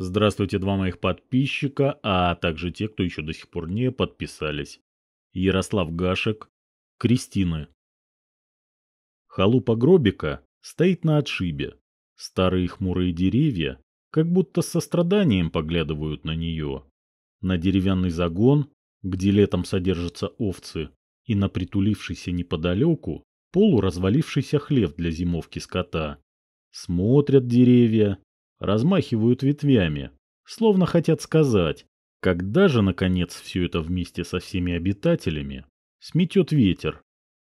Здравствуйте, два моих подписчика, а также те, кто еще до сих пор не подписались. Ярослав Гашек, Кристины. Халупа Гробика стоит на отшибе. Старые хмурые деревья как будто с состраданием поглядывают на нее. На деревянный загон, где летом содержатся овцы, и на притулившийся неподалеку полуразвалившийся хлев для зимовки скота. Смотрят деревья, размахивают ветвями, словно хотят сказать, когда же, наконец, все это вместе со всеми обитателями сметет ветер.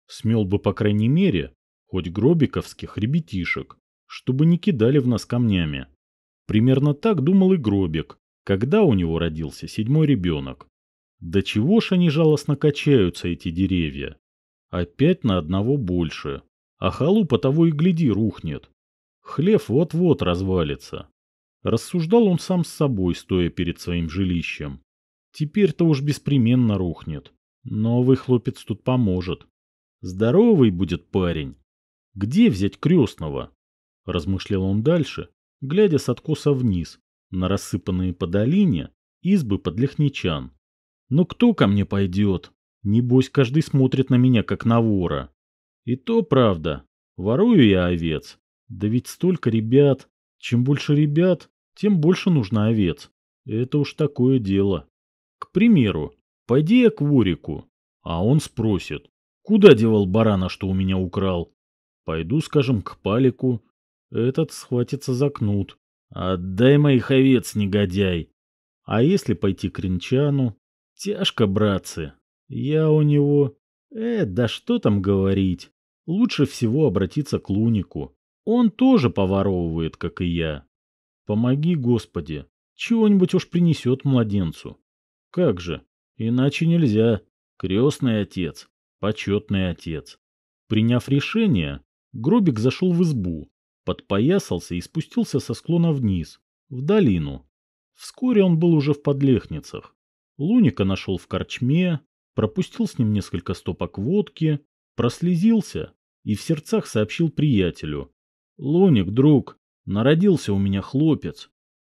Смел бы, по крайней мере, хоть гробиковских ребятишек, чтобы не кидали в нас камнями. Примерно так думал и Гробик, когда у него родился седьмой ребенок. Да чего ж они жалостно качаются, эти деревья? Опять на одного больше. А халупа того и гляди рухнет. Хлев вот-вот развалится. Рассуждал он сам с собой, стоя перед своим жилищем. Теперь-то уж беспременно рухнет. Новый хлопец тут поможет. Здоровый будет парень. Где взять крестного? Размышлял он дальше, глядя с откоса вниз, на рассыпанные по долине избы подлехничан. Ну кто ко мне пойдет? Небось, каждый смотрит на меня, как на вора. И то правда, ворую я овец. Да ведь столько ребят. Чем больше ребят, тем больше нужно овец. Это уж такое дело. К примеру, пойди я к Ворику, а он спросит, куда девал барана, что у меня украл? Пойду, скажем, к Палику, этот схватится за кнут. Отдай моих овец, негодяй. А если пойти к Ринчану? Тяжко, братцы. Я у него... Э, да что там говорить. Лучше всего обратиться к Лунику. Он тоже поворовывает, как и я. Помоги, Господи. Чего-нибудь уж принесет младенцу. Как же? Иначе нельзя. Крестный отец. Почетный отец. Приняв решение, Гробик зашел в избу, подпоясался и спустился со склона вниз, в долину. Вскоре он был уже в подлехницах. Луника нашел в корчме, пропустил с ним несколько стопок водки, прослезился и в сердцах сообщил приятелю. «Луник, друг, народился у меня хлопец».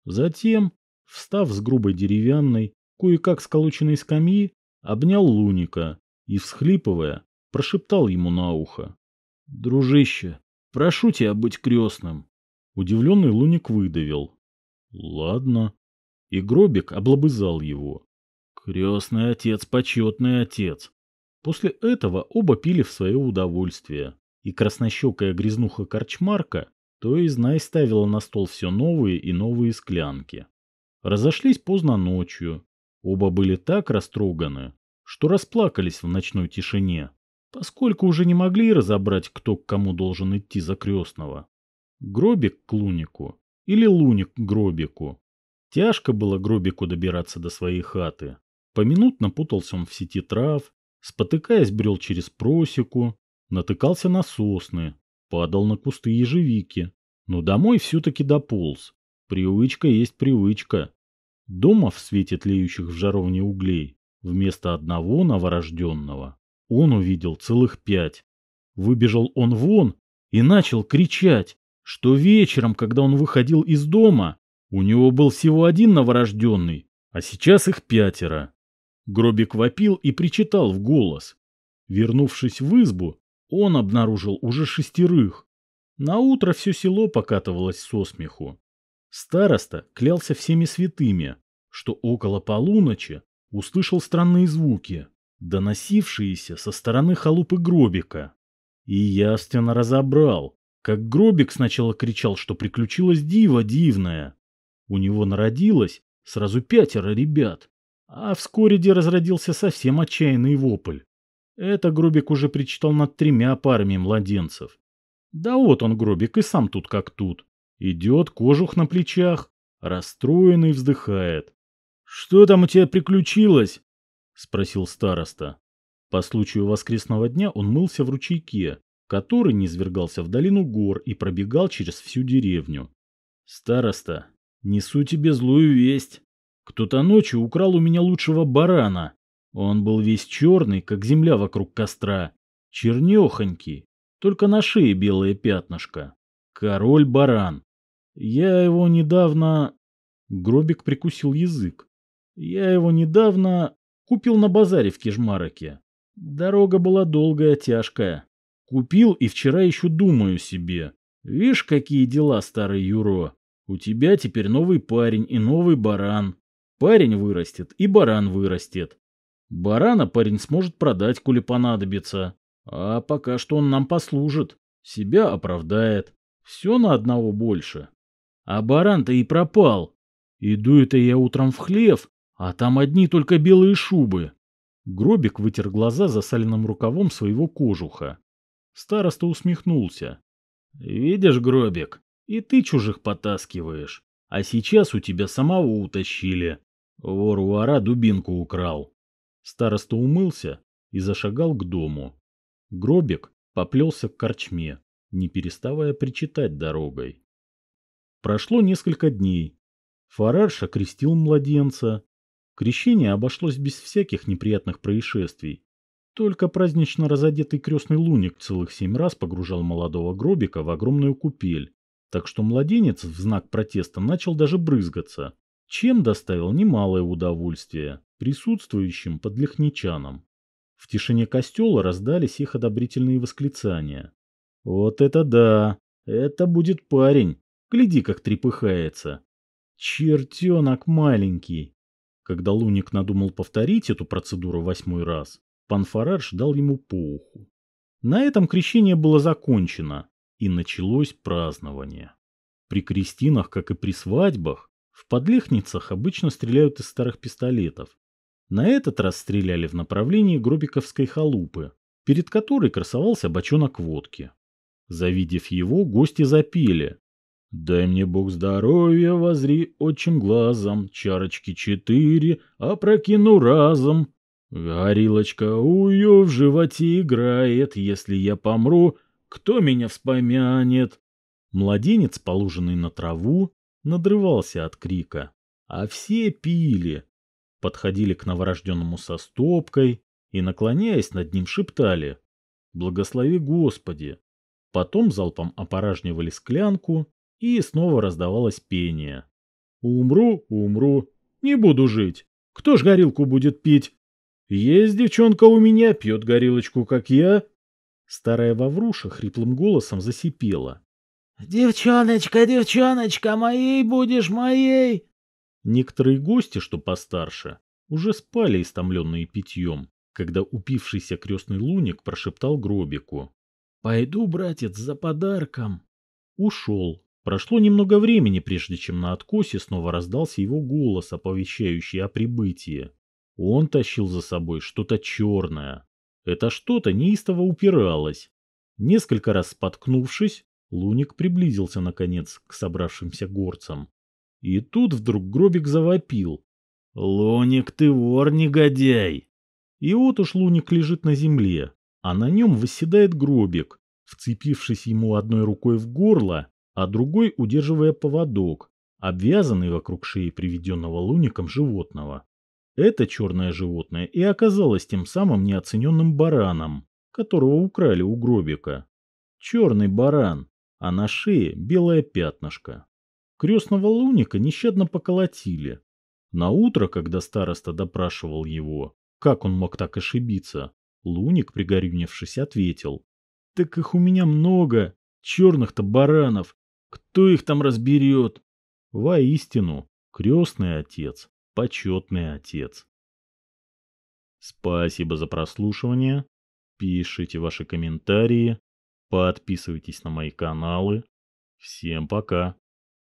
Затем, встав с грубой деревянной, кое-как сколоченной скамьи, обнял Луника и, всхлипывая, прошептал ему на ухо. «Дружище, Прошу тебя быть крестным. Удивленный Луник выдавил. Ладно. И гробик облобызал его. Крестный отец, почетный отец. После этого оба пили в свое удовольствие. И краснощекая грязнуха корчмарка то и знай ставила на стол все новые и новые склянки. Разошлись поздно ночью. Оба были так растроганы, что расплакались в ночной тишине поскольку уже не могли разобрать, кто к кому должен идти за крестного. Гробик к Лунику или Луник к Гробику. Тяжко было Гробику добираться до своей хаты. Поминутно путался он в сети трав, спотыкаясь брел через просеку, натыкался на сосны, падал на кусты ежевики, но домой все-таки дополз. Привычка есть привычка. Дома в свете тлеющих в жаровне углей вместо одного новорожденного он увидел целых пять. Выбежал он вон и начал кричать, что вечером, когда он выходил из дома, у него был всего один новорожденный, а сейчас их пятеро. Гробик вопил и причитал в голос. Вернувшись в избу, он обнаружил уже шестерых. На утро все село покатывалось со смеху. Староста клялся всеми святыми, что около полуночи услышал странные звуки доносившиеся со стороны халупы Гробика. И явственно разобрал, как Гробик сначала кричал, что приключилось диво дивное. У него народилось сразу пятеро ребят, а вскоре где разродился совсем отчаянный вопль. Это Гробик уже причитал над тремя парами младенцев. Да вот он, Гробик, и сам тут как тут. Идет, кожух на плечах, расстроенный вздыхает. «Что там у тебя приключилось?» — спросил староста. По случаю воскресного дня он мылся в ручейке, который низвергался в долину гор и пробегал через всю деревню. «Староста, несу тебе злую весть. Кто-то ночью украл у меня лучшего барана. Он был весь черный, как земля вокруг костра, чернехонький, только на шее белое пятнышко. Король-баран. Я его недавно... Гробик прикусил язык. Я его недавно купил на базаре в Кижмароке. Дорога была долгая, тяжкая. Купил и вчера еще думаю себе. Видишь, какие дела, старый Юро. У тебя теперь новый парень и новый баран. Парень вырастет и баран вырастет. Барана парень сможет продать, коли понадобится. А пока что он нам послужит. Себя оправдает. Все на одного больше. А баран-то и пропал. Иду это я утром в хлев, а там одни только белые шубы. Гробик вытер глаза засаленным рукавом своего кожуха. Староста усмехнулся. «Видишь, Гробик, и ты чужих потаскиваешь. А сейчас у тебя самого утащили. Вор у ора дубинку украл». Староста умылся и зашагал к дому. Гробик поплелся к корчме, не переставая причитать дорогой. Прошло несколько дней. Фарарш окрестил младенца. Крещение обошлось без всяких неприятных происшествий. Только празднично разодетый крестный луник целых семь раз погружал молодого гробика в огромную купель, так что младенец в знак протеста начал даже брызгаться, чем доставил немалое удовольствие присутствующим подлехничанам. В тишине костела раздались их одобрительные восклицания. «Вот это да! Это будет парень! Гляди, как трепыхается! Чертенок маленький!» Когда Луник надумал повторить эту процедуру восьмой раз, Панфараж дал ему по уху. На этом крещение было закончено, и началось празднование. При крестинах, как и при свадьбах, в подлехницах обычно стреляют из старых пистолетов. На этот раз стреляли в направлении Гробиковской халупы, перед которой красовался бочонок водки. Завидев его, гости запели. «Дай мне Бог здоровья, возри отчим глазом, чарочки четыре, опрокину разом, Горилочка ую в животе играет, если я помру, кто меня вспомянет? Младенец, положенный на траву, надрывался от крика, а все пили. Подходили к новорожденному со стопкой и, наклоняясь над ним, шептали «Благослови Господи!». Потом залпом опоражнивали склянку, и снова раздавалось пение. «Умру, умру, не буду жить. Кто ж горилку будет пить? Есть девчонка у меня, пьет горилочку, как я. Старая Вавруша хриплым голосом засипела. «Девчоночка, девчоночка, моей будешь, моей!» Некоторые гости, что постарше, уже спали истомленные питьем, когда упившийся крестный луник прошептал гробику. «Пойду, братец, за подарком!» Ушел. Прошло немного времени, прежде чем на откосе снова раздался его голос, оповещающий о прибытии. Он тащил за собой что-то черное. Это что-то неистово упиралось. Несколько раз споткнувшись, Луник приблизился, наконец, к собравшимся горцам. И тут вдруг Гробик завопил. «Луник, ты вор, негодяй!» И вот уж Луник лежит на земле, а на нем восседает Гробик, вцепившись ему одной рукой в горло, а другой удерживая поводок, обвязанный вокруг шеи приведенного Луником животного. Это черное животное и оказалось тем самым неоцененным бараном, которого украли у гробика. Черный баран, а на шее белое пятнышко. Крестного луника нещадно поколотили. На утро, когда староста допрашивал его, как он мог так ошибиться, луник, пригорюнившись, ответил. «Так их у меня много, черных-то баранов, кто их там разберет?» Воистину, крестный отец почетный отец. Спасибо за прослушивание. Пишите ваши комментарии. Подписывайтесь на мои каналы. Всем пока.